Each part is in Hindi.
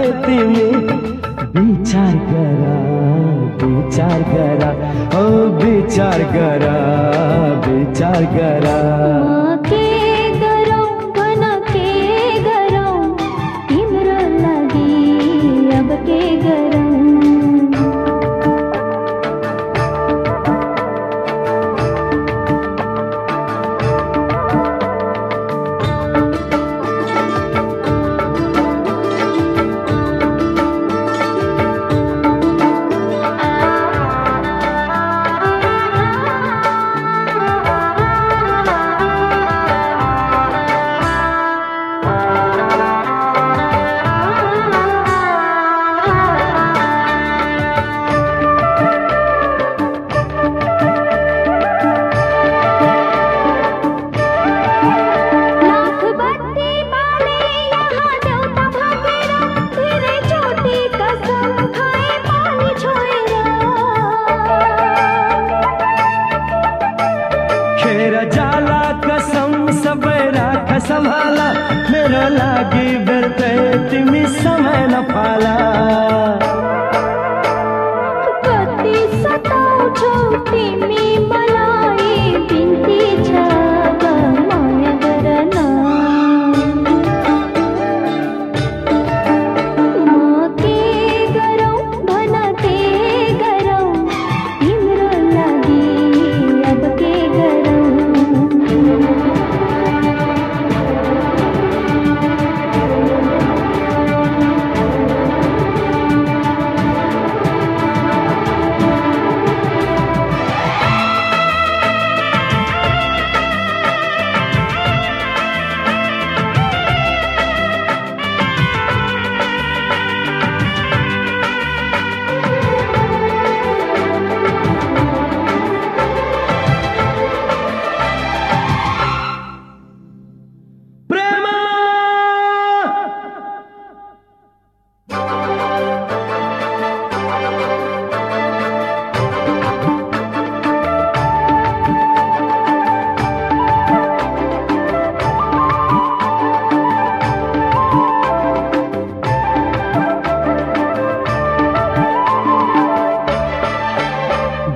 हयाती में विचार करा विचार करा ओ विचार करा विचार करा। राख मेरा लागि बेर्तै तिमी समय न कति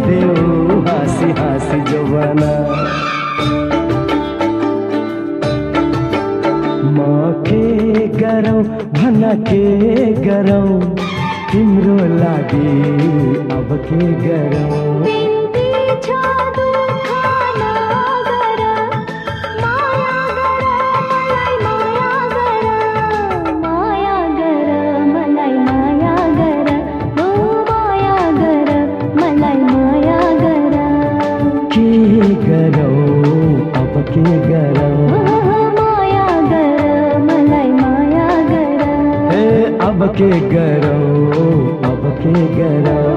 सुम्पिदेऊ हाँसी हाँसी जोबना म के गरौँ भन के गरौँ तिम्रो लागि अब के गरौँ? के गरो अब के गरौँ